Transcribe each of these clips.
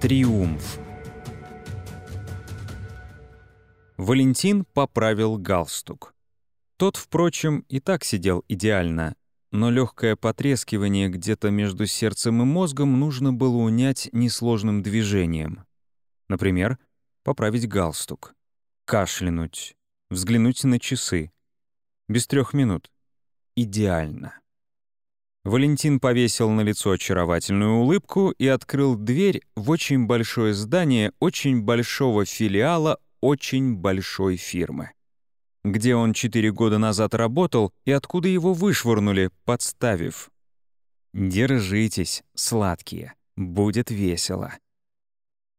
Триумф. Валентин поправил галстук. Тот, впрочем, и так сидел идеально, но легкое потрескивание где-то между сердцем и мозгом нужно было унять несложным движением. Например, поправить галстук, кашлянуть, взглянуть на часы. Без трех минут. Идеально. Валентин повесил на лицо очаровательную улыбку и открыл дверь в очень большое здание очень большого филиала очень большой фирмы. Где он четыре года назад работал и откуда его вышвырнули, подставив. «Держитесь, сладкие, будет весело».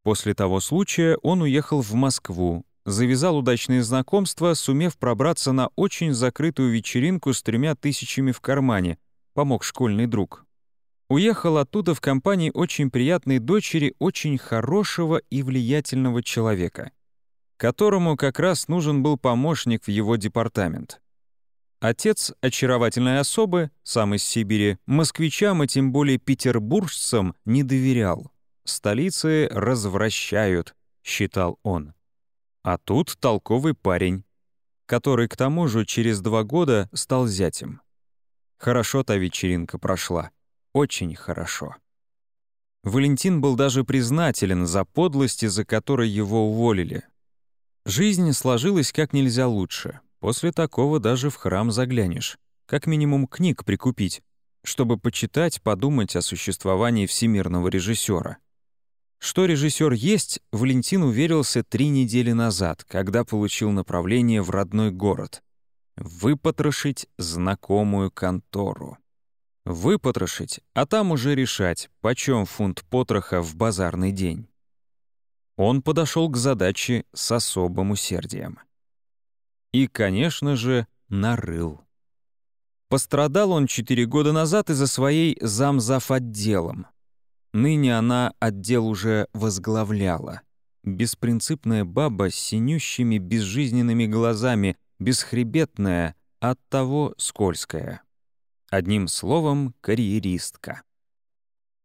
После того случая он уехал в Москву, завязал удачные знакомства, сумев пробраться на очень закрытую вечеринку с тремя тысячами в кармане — помог школьный друг. Уехал оттуда в компании очень приятной дочери очень хорошего и влиятельного человека, которому как раз нужен был помощник в его департамент. Отец очаровательной особы, сам из Сибири, москвичам и тем более петербуржцам не доверял. «Столицы развращают», — считал он. А тут толковый парень, который к тому же через два года стал зятем. Хорошо та вечеринка прошла. Очень хорошо. Валентин был даже признателен за подлости, за которой его уволили. Жизнь сложилась как нельзя лучше. После такого даже в храм заглянешь. Как минимум книг прикупить, чтобы почитать, подумать о существовании всемирного режиссера. Что режиссер есть, Валентин уверился три недели назад, когда получил направление в родной город выпотрошить знакомую контору. Выпотрошить, а там уже решать, почем фунт потроха в базарный день. Он подошел к задаче с особым усердием. И, конечно же, нарыл. Пострадал он четыре года назад из-за своей замзав отделом. Ныне она отдел уже возглавляла. Беспринципная баба с синющими безжизненными глазами — бесхребетная, оттого скользкая. Одним словом, карьеристка.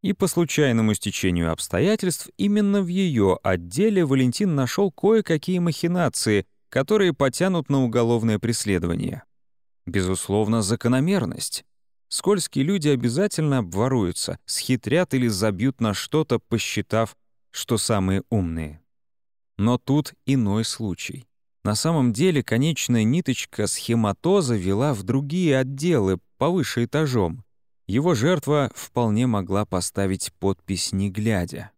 И по случайному стечению обстоятельств именно в ее отделе Валентин нашел кое-какие махинации, которые потянут на уголовное преследование. Безусловно, закономерность. Скользкие люди обязательно обворуются, схитрят или забьют на что-то, посчитав, что самые умные. Но тут иной случай. На самом деле конечная ниточка схематоза вела в другие отделы, повыше этажом. Его жертва вполне могла поставить подпись «не глядя».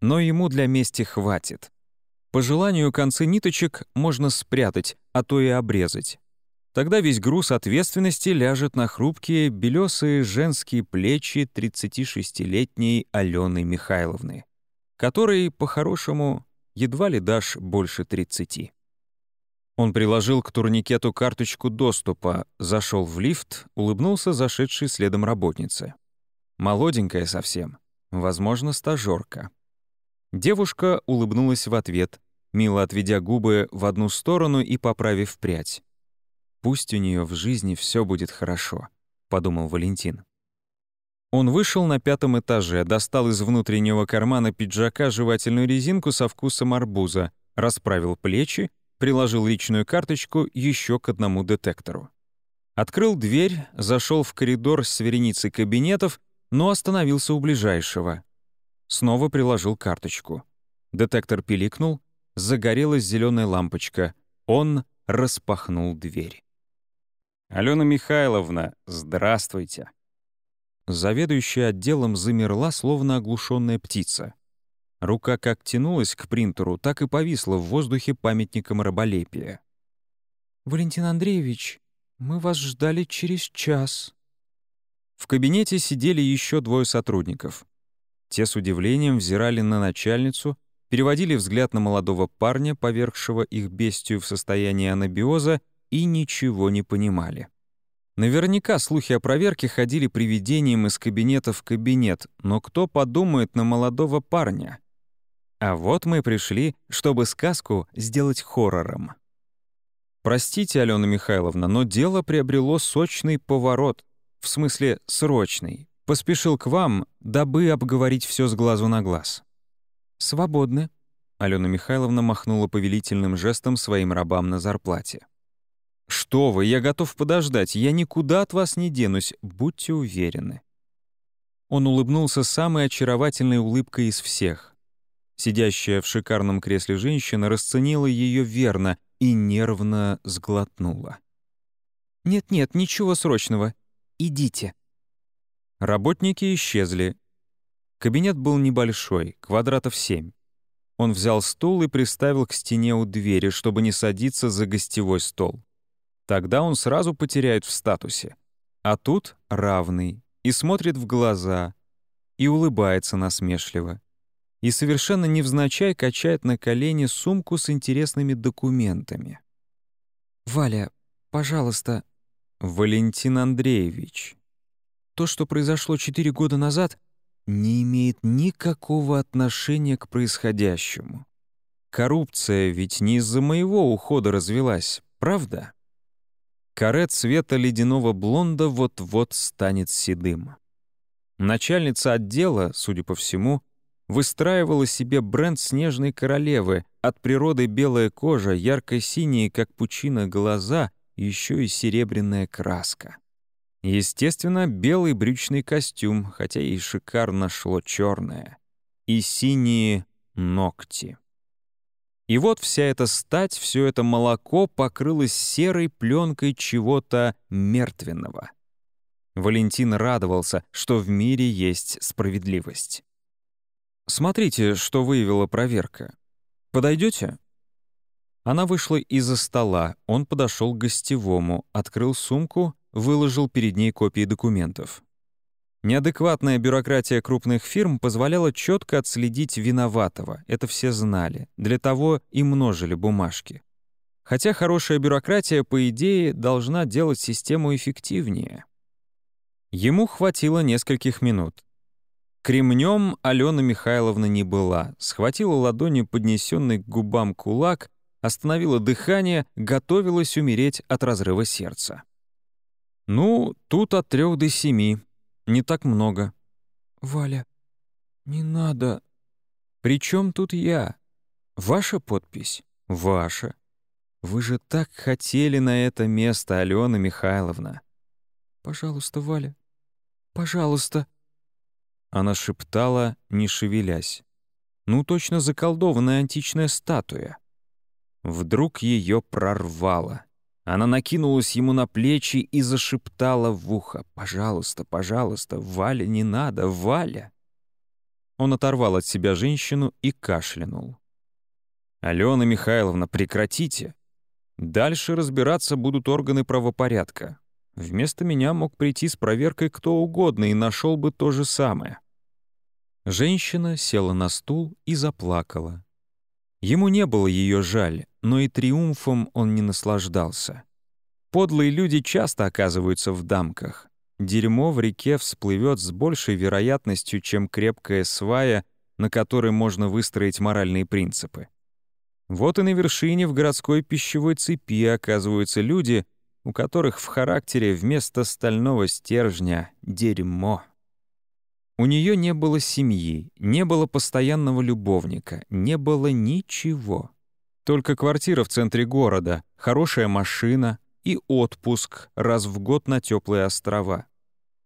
Но ему для мести хватит. По желанию концы ниточек можно спрятать, а то и обрезать. Тогда весь груз ответственности ляжет на хрупкие, белесые женские плечи 36-летней Алены Михайловны, которой, по-хорошему, едва ли дашь больше 30. Он приложил к турникету карточку доступа, зашел в лифт, улыбнулся зашедшей следом работнице. Молоденькая совсем, возможно, стажёрка. Девушка улыбнулась в ответ, мило отведя губы в одну сторону и поправив прядь. «Пусть у нее в жизни все будет хорошо», — подумал Валентин. Он вышел на пятом этаже, достал из внутреннего кармана пиджака жевательную резинку со вкусом арбуза, расправил плечи приложил личную карточку еще к одному детектору. Открыл дверь, зашел в коридор с вереницей кабинетов, но остановился у ближайшего. Снова приложил карточку. Детектор пиликнул, загорелась зеленая лампочка. Он распахнул дверь. «Алена Михайловна, здравствуйте!» Заведующая отделом замерла, словно оглушенная птица. Рука как тянулась к принтеру, так и повисла в воздухе памятником раболепия. «Валентин Андреевич, мы вас ждали через час». В кабинете сидели еще двое сотрудников. Те с удивлением взирали на начальницу, переводили взгляд на молодого парня, повергшего их бестию в состояние анабиоза, и ничего не понимали. Наверняка слухи о проверке ходили привидением из кабинета в кабинет, но кто подумает на молодого парня? А вот мы пришли, чтобы сказку сделать хоррором. Простите, Алена Михайловна, но дело приобрело сочный поворот, в смысле срочный. Поспешил к вам, дабы обговорить все с глазу на глаз. «Свободны», — Алена Михайловна махнула повелительным жестом своим рабам на зарплате. «Что вы, я готов подождать, я никуда от вас не денусь, будьте уверены». Он улыбнулся самой очаровательной улыбкой из всех. Сидящая в шикарном кресле женщина расценила ее верно и нервно сглотнула. «Нет-нет, ничего срочного. Идите». Работники исчезли. Кабинет был небольшой, квадратов семь. Он взял стул и приставил к стене у двери, чтобы не садиться за гостевой стол. Тогда он сразу потеряет в статусе. А тут равный, и смотрит в глаза, и улыбается насмешливо. И совершенно невзначай качает на колени сумку с интересными документами. «Валя, пожалуйста...» «Валентин Андреевич». То, что произошло четыре года назад, не имеет никакого отношения к происходящему. Коррупция ведь не из-за моего ухода развелась, правда? Каре цвета ледяного блонда вот-вот станет седым. Начальница отдела, судя по всему, выстраивала себе бренд снежной королевы, от природы белая кожа, ярко-синие, как пучина, глаза, еще и серебряная краска. Естественно, белый брючный костюм, хотя и шикарно шло черное. И синие ногти. И вот вся эта стать, все это молоко покрылось серой пленкой чего-то мертвенного. Валентин радовался, что в мире есть справедливость. «Смотрите, что выявила проверка. Подойдете?» Она вышла из-за стола, он подошел к гостевому, открыл сумку, выложил перед ней копии документов. Неадекватная бюрократия крупных фирм позволяла четко отследить виноватого, это все знали, для того и множили бумажки. Хотя хорошая бюрократия, по идее, должна делать систему эффективнее. Ему хватило нескольких минут. Кремнем Алена Михайловна не была, схватила ладонью поднесенный к губам кулак, остановила дыхание, готовилась умереть от разрыва сердца. «Ну, тут от трех до семи», не так много». «Валя, не надо». «При чем тут я? Ваша подпись? Ваша. Вы же так хотели на это место, Алена Михайловна». «Пожалуйста, Валя, пожалуйста». Она шептала, не шевелясь. Ну, точно заколдованная античная статуя. Вдруг ее прорвало. Она накинулась ему на плечи и зашептала в ухо. «Пожалуйста, пожалуйста, Валя, не надо, Валя!» Он оторвал от себя женщину и кашлянул. «Алена Михайловна, прекратите! Дальше разбираться будут органы правопорядка. Вместо меня мог прийти с проверкой кто угодно и нашел бы то же самое». Женщина села на стул и заплакала. Ему не было ее жаль, но и триумфом он не наслаждался. Подлые люди часто оказываются в дамках. Дерьмо в реке всплывет с большей вероятностью, чем крепкая свая, на которой можно выстроить моральные принципы. Вот и на вершине в городской пищевой цепи оказываются люди, у которых в характере вместо стального стержня — дерьмо. У нее не было семьи, не было постоянного любовника, не было ничего. Только квартира в центре города, хорошая машина и отпуск раз в год на теплые острова.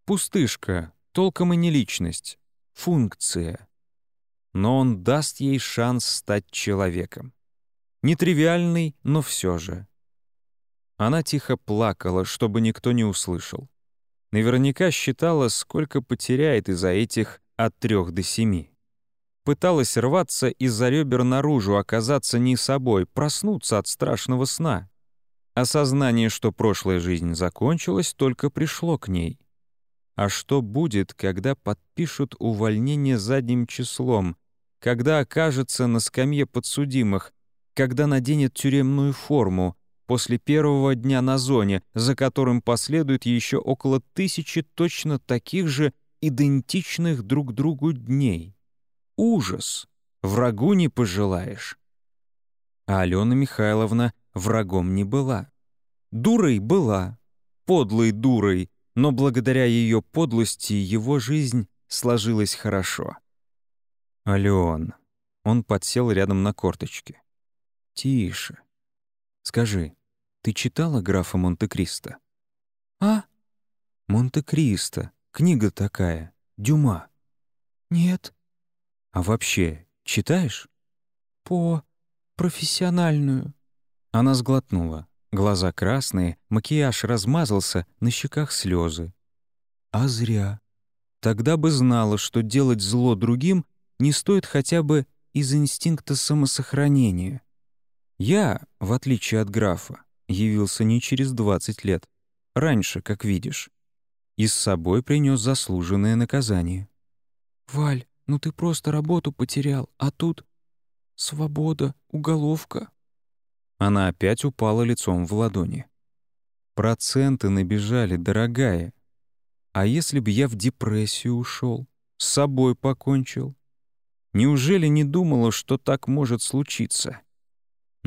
Пустышка, толком и не личность, функция. Но он даст ей шанс стать человеком. Нетривиальный, но все же. Она тихо плакала, чтобы никто не услышал. Наверняка считала, сколько потеряет из-за этих от трех до семи. Пыталась рваться из-за ребер наружу, оказаться не собой, проснуться от страшного сна. Осознание, что прошлая жизнь закончилась, только пришло к ней. А что будет, когда подпишут увольнение задним числом, когда окажется на скамье подсудимых, когда наденет тюремную форму, после первого дня на зоне, за которым последует еще около тысячи точно таких же идентичных друг другу дней. Ужас! Врагу не пожелаешь. А Алена Михайловна врагом не была. Дурой была, подлой дурой, но благодаря ее подлости его жизнь сложилась хорошо. «Ален, Он подсел рядом на корточки. «Тише. Скажи, ты читала графа Монте-Кристо?» «А?» «Монте-Кристо. Книга такая. Дюма». «Нет». «А вообще, читаешь?» «По... профессиональную». Она сглотнула. Глаза красные, макияж размазался, на щеках слезы. А зря. Тогда бы знала, что делать зло другим не стоит хотя бы из инстинкта самосохранения. Я, в отличие от графа, явился не через 20 лет, раньше, как видишь, и с собой принес заслуженное наказание. «Валь, ну ты просто работу потерял, а тут свобода, уголовка». Она опять упала лицом в ладони. «Проценты набежали, дорогая. А если бы я в депрессию ушел, с собой покончил? Неужели не думала, что так может случиться?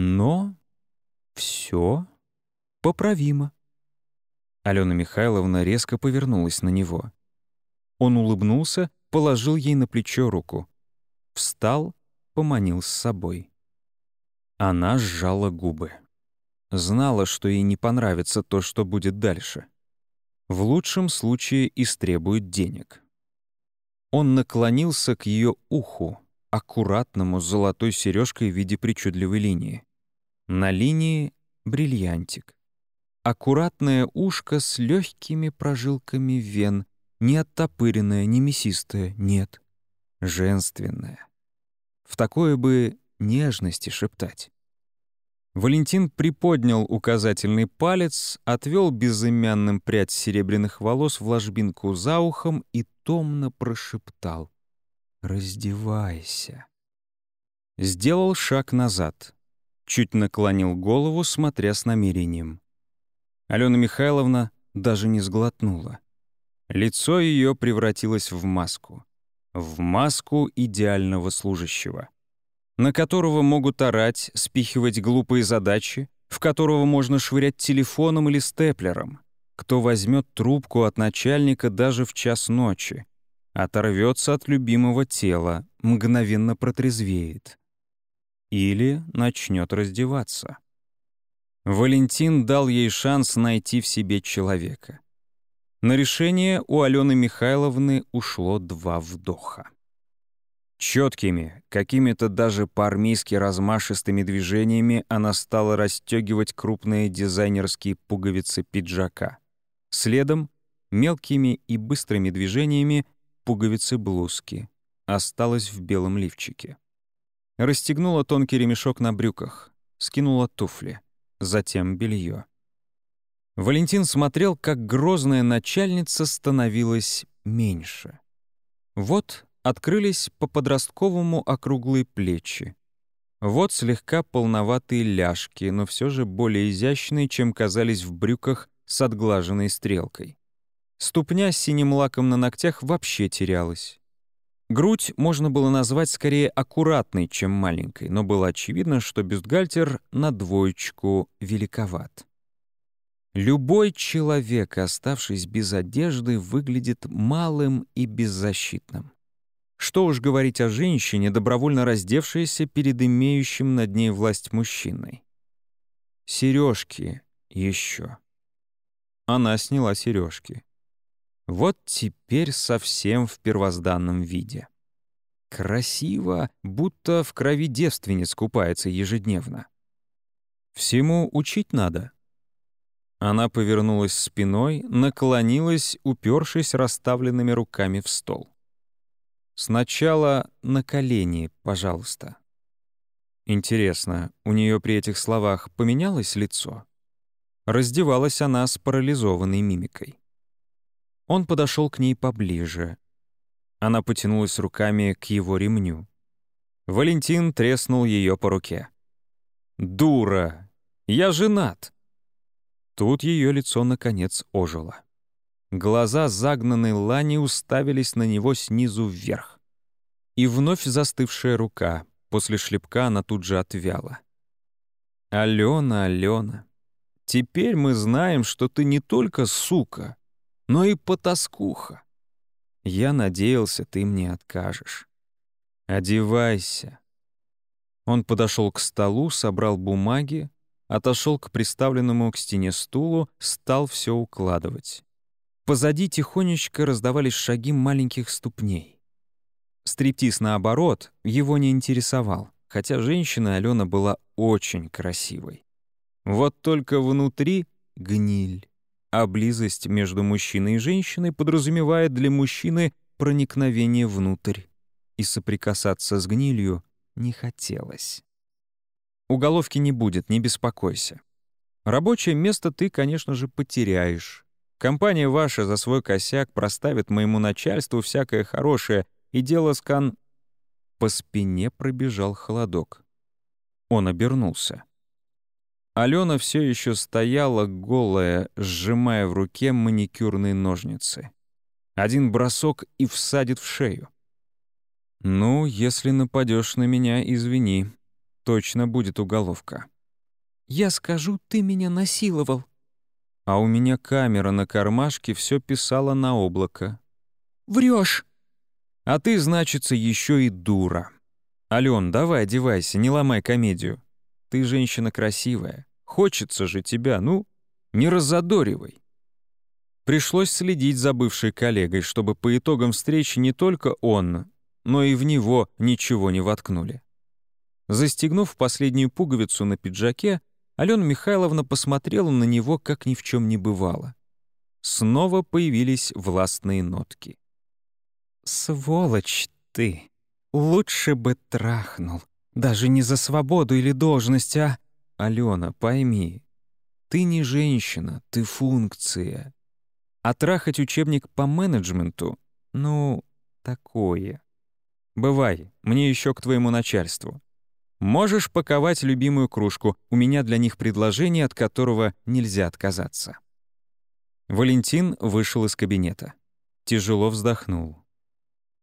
Но все поправимо». Алена Михайловна резко повернулась на него. Он улыбнулся, положил ей на плечо руку. Встал, поманил с собой. Она сжала губы. Знала, что ей не понравится то, что будет дальше. В лучшем случае истребует денег. Он наклонился к ее уху, аккуратному с золотой сережкой в виде причудливой линии. На линии — бриллиантик. Аккуратное ушко с легкими прожилками вен, не оттопыренное, не мясистое, нет. Женственное. В такое бы нежности шептать. Валентин приподнял указательный палец, отвел безымянным прядь серебряных волос в ложбинку за ухом и томно прошептал «Раздевайся». Сделал шаг назад, чуть наклонил голову, смотря с намерением. Алена Михайловна даже не сглотнула. Лицо ее превратилось в маску. В маску идеального служащего на которого могут орать, спихивать глупые задачи, в которого можно швырять телефоном или степлером, кто возьмет трубку от начальника даже в час ночи, оторвется от любимого тела, мгновенно протрезвеет. Или начнет раздеваться. Валентин дал ей шанс найти в себе человека. На решение у Алены Михайловны ушло два вдоха. Четкими, какими-то даже по-армейски размашистыми движениями она стала расстегивать крупные дизайнерские пуговицы пиджака. Следом, мелкими и быстрыми движениями, пуговицы блузки. Осталась в белом лифчике. Расстегнула тонкий ремешок на брюках, скинула туфли, затем белье. Валентин смотрел, как грозная начальница становилась меньше. Вот открылись по-подростковому округлые плечи. Вот слегка полноватые ляжки, но все же более изящные, чем казались в брюках с отглаженной стрелкой. Ступня с синим лаком на ногтях вообще терялась. Грудь можно было назвать скорее аккуратной, чем маленькой, но было очевидно, что бюстгальтер на двоечку великоват. Любой человек, оставшись без одежды, выглядит малым и беззащитным. Что уж говорить о женщине, добровольно раздевшейся перед имеющим над ней власть мужчиной. Сережки еще. Она сняла сережки. Вот теперь совсем в первозданном виде. Красиво, будто в крови девственниц купается ежедневно. Всему учить надо. Она повернулась спиной, наклонилась, упершись расставленными руками в стол. Сначала на колени, пожалуйста. Интересно, у нее при этих словах поменялось лицо? Раздевалась она с парализованной мимикой. Он подошел к ней поближе. Она потянулась руками к его ремню. Валентин треснул ее по руке. «Дура! Я женат!» Тут ее лицо наконец ожило. Глаза загнанной Лани уставились на него снизу вверх. И вновь застывшая рука. После шлепка она тут же отвяла. «Алена, Алена, теперь мы знаем, что ты не только сука, но и потаскуха. Я надеялся, ты мне откажешь. Одевайся, Он подошел к столу, собрал бумаги, отошел к приставленному к стене стулу, стал все укладывать. Позади тихонечко раздавались шаги маленьких ступней. Стриптиз, наоборот, его не интересовал, хотя женщина Алена была очень красивой. Вот только внутри — гниль, а близость между мужчиной и женщиной подразумевает для мужчины проникновение внутрь, и соприкасаться с гнилью не хотелось. Уголовки не будет, не беспокойся. Рабочее место ты, конечно же, потеряешь. Компания ваша за свой косяк проставит моему начальству всякое хорошее, и дело скан... По спине пробежал холодок. Он обернулся. Алена все еще стояла голая, сжимая в руке маникюрные ножницы. Один бросок и всадит в шею. «Ну, если нападешь на меня, извини. Точно будет уголовка». «Я скажу, ты меня насиловал», а у меня камера на кармашке все писала на облако. Врешь. А ты, значится, еще и дура. Ален, давай одевайся, не ломай комедию. Ты женщина красивая. Хочется же тебя, ну, не раззадоривай. Пришлось следить за бывшей коллегой, чтобы по итогам встречи не только он, но и в него ничего не воткнули. Застегнув последнюю пуговицу на пиджаке, Алена Михайловна посмотрела на него, как ни в чем не бывало. Снова появились властные нотки. «Сволочь ты! Лучше бы трахнул. Даже не за свободу или должность, а...» «Алена, пойми, ты не женщина, ты функция. А трахать учебник по менеджменту, ну, такое. Бывай, мне еще к твоему начальству. Можешь паковать любимую кружку, у меня для них предложение, от которого нельзя отказаться». Валентин вышел из кабинета. Тяжело вздохнул.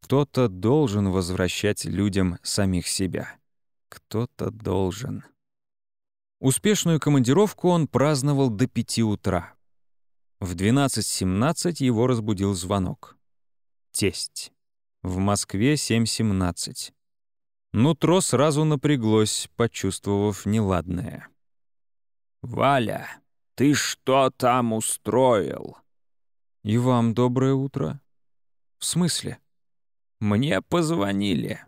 Кто-то должен возвращать людям самих себя. Кто-то должен. Успешную командировку он праздновал до пяти утра. В 12.17 его разбудил звонок. Тесть. В Москве 7.17. Нутро сразу напряглось, почувствовав неладное. «Валя, ты что там устроил?» «И вам доброе утро». «В смысле?» «Мне позвонили.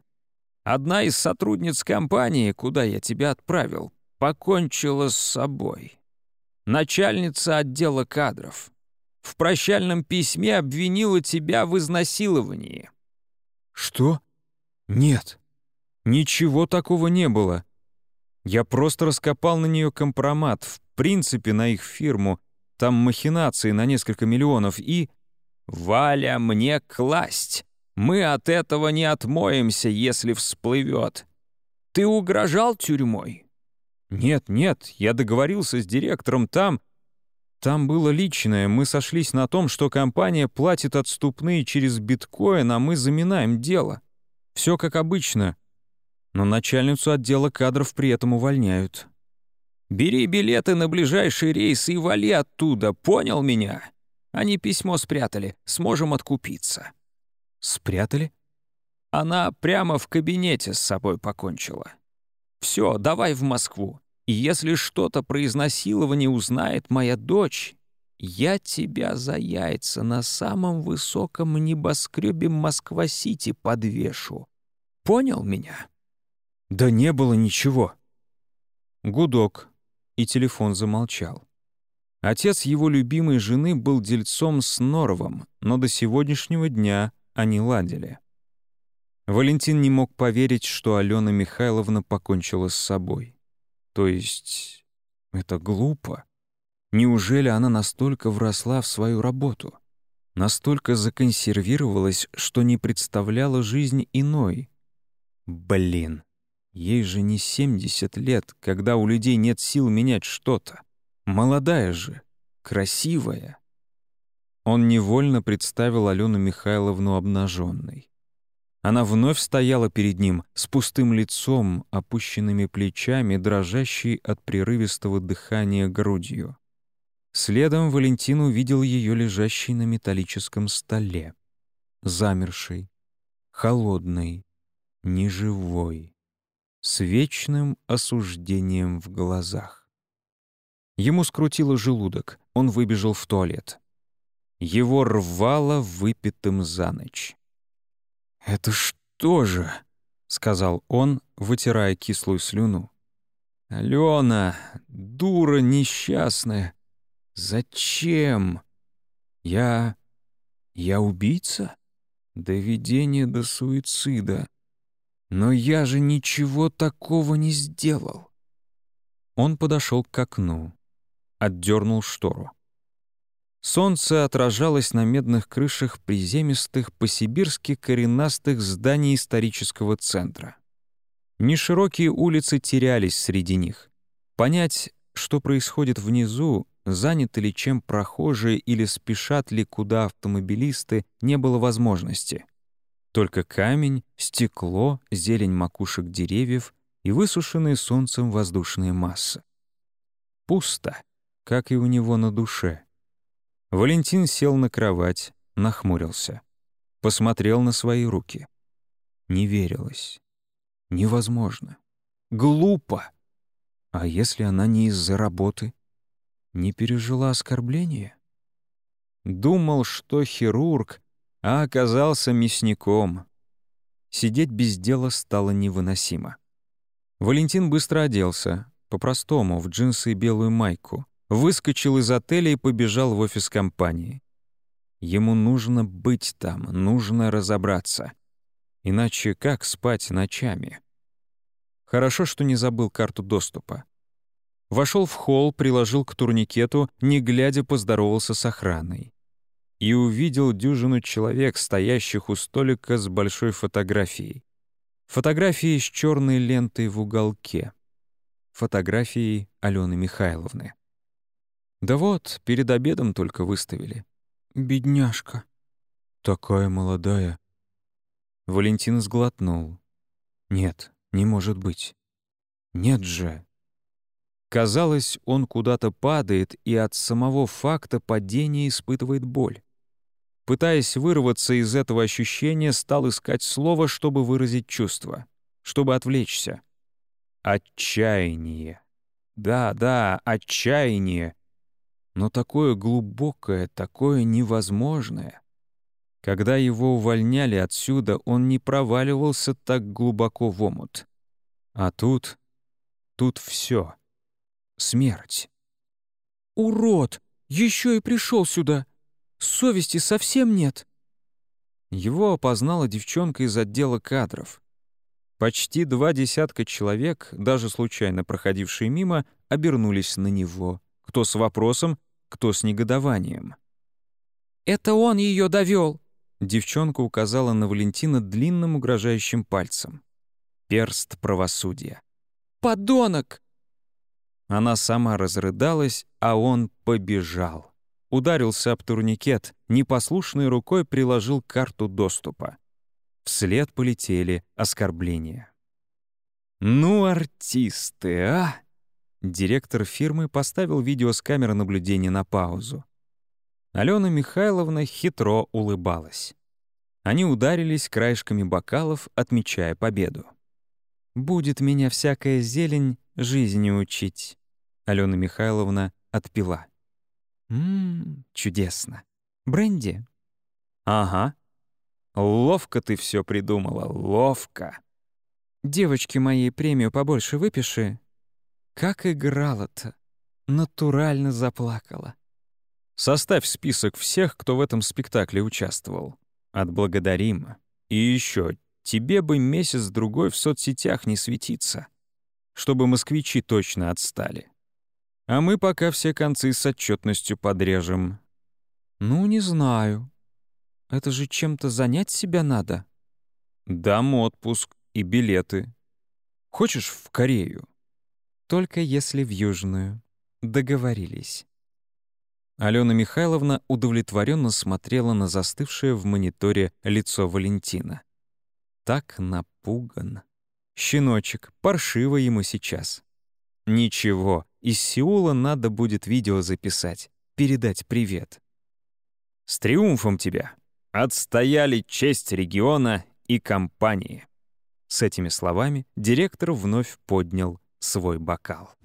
Одна из сотрудниц компании, куда я тебя отправил, покончила с собой. Начальница отдела кадров. В прощальном письме обвинила тебя в изнасиловании». «Что? Нет». Ничего такого не было. Я просто раскопал на нее компромат, в принципе, на их фирму. Там махинации на несколько миллионов и... «Валя, мне класть! Мы от этого не отмоемся, если всплывет. Ты угрожал тюрьмой?» «Нет, нет, я договорился с директором там...» Там было личное, мы сошлись на том, что компания платит отступные через биткоин, а мы заминаем дело. Все как обычно но начальницу отдела кадров при этом увольняют. «Бери билеты на ближайший рейс и вали оттуда, понял меня? Они письмо спрятали, сможем откупиться». «Спрятали?» Она прямо в кабинете с собой покончила. «Все, давай в Москву. И если что-то про изнасилование узнает моя дочь, я тебя за яйца на самом высоком небоскребе Москва-Сити подвешу. Понял меня?» «Да не было ничего». Гудок, и телефон замолчал. Отец его любимой жены был дельцом с Норовым, но до сегодняшнего дня они ладили. Валентин не мог поверить, что Алена Михайловна покончила с собой. То есть это глупо. Неужели она настолько вросла в свою работу? Настолько законсервировалась, что не представляла жизнь иной? Блин. Ей же не 70 лет, когда у людей нет сил менять что-то. Молодая же, красивая. Он невольно представил Алену Михайловну обнаженной. Она вновь стояла перед ним с пустым лицом, опущенными плечами, дрожащей от прерывистого дыхания грудью. Следом Валентин увидел ее лежащей на металлическом столе, замершей, холодной, неживой. с вечным осуждением в глазах. Ему скрутило желудок, он выбежал в туалет. Его рвало выпитым за ночь. «Это что же?» — сказал он, вытирая кислую слюну. «Алена, дура несчастная, зачем? Я... я убийца? Доведение до суицида. Но я же ничего такого не сделал». Он подошел к окну, отдернул штору. Солнце отражалось на медных крышах приземистых по-сибирски коренастых зданий исторического центра. Неширокие улицы терялись среди них. Понять, что происходит внизу, заняты ли чем прохожие или спешат ли куда автомобилисты, не было возможности. Только камень, стекло, зелень макушек деревьев и высушенные солнцем воздушные массы. Пусто, как и у него на душе — Валентин сел на кровать, нахмурился. Посмотрел на свои руки. Не верилось. Невозможно. Глупо. А если она не из-за работы? Не пережила оскорбление? Думал, что хирург, а оказался мясником. Сидеть без дела стало невыносимо. Валентин быстро оделся, по-простому, в джинсы и белую майку выскочил из отеля и побежал в офис компании. Ему нужно быть там, нужно разобраться. Иначе как спать ночами? Хорошо, что не забыл карту доступа. Вошел в холл, приложил к турникету, не глядя поздоровался с охраной. И увидел дюжину человек, стоящих у столика с большой фотографией. Фотографией с черной лентой в уголке. Фотографией Алены Михайловны. Да вот, перед обедом только выставили. Бедняжка. Такая молодая. Валентин сглотнул. Нет, не может быть. Нет же. Казалось, он куда-то падает и от самого факта падения испытывает боль. Пытаясь вырваться из этого ощущения, стал искать слово, чтобы выразить чувство, чтобы отвлечься. Отчаяние. Да, да, отчаяние но такое глубокое, такое невозможное. Когда его увольняли отсюда, он не проваливался так глубоко в омут. А тут... тут все. Смерть. «Урод! Еще и пришел сюда! Совести совсем нет!» Его опознала девчонка из отдела кадров. Почти два десятка человек, даже случайно проходившие мимо, обернулись на него. Кто с вопросом, кто с негодованием. «Это он ее довел!» Девчонка указала на Валентина длинным угрожающим пальцем. Перст правосудия. «Подонок!» Она сама разрыдалась, а он побежал. Ударился об турникет, непослушной рукой приложил карту доступа. Вслед полетели оскорбления. «Ну, артисты, а!» Директор фирмы поставил видео с камеры наблюдения на паузу. Алена Михайловна хитро улыбалась. Они ударились краешками бокалов, отмечая победу. «Будет меня всякая зелень жизни учить», — Алена Михайловна отпила. «Ммм, чудесно. Бренди?» «Ага. Ловко ты все придумала, ловко». «Девочке моей премию побольше выпиши, как играла-то! Натурально заплакала. Составь список всех, кто в этом спектакле участвовал. Отблагодарим. И еще, тебе бы месяц-другой в соцсетях не светиться, чтобы москвичи точно отстали. А мы пока все концы с отчетностью подрежем. Ну, не знаю. Это же чем-то занять себя надо. Дам отпуск и билеты. Хочешь в Корею? Только если в Южную. Договорились. Алена Михайловна удовлетворенно смотрела на застывшее в мониторе лицо Валентина. Так напуган. Щеночек, паршиво ему сейчас. Ничего, из Сеула надо будет видео записать, передать привет. С триумфом тебя! Отстояли честь региона и компании. С этими словами директор вновь поднял свой бокал.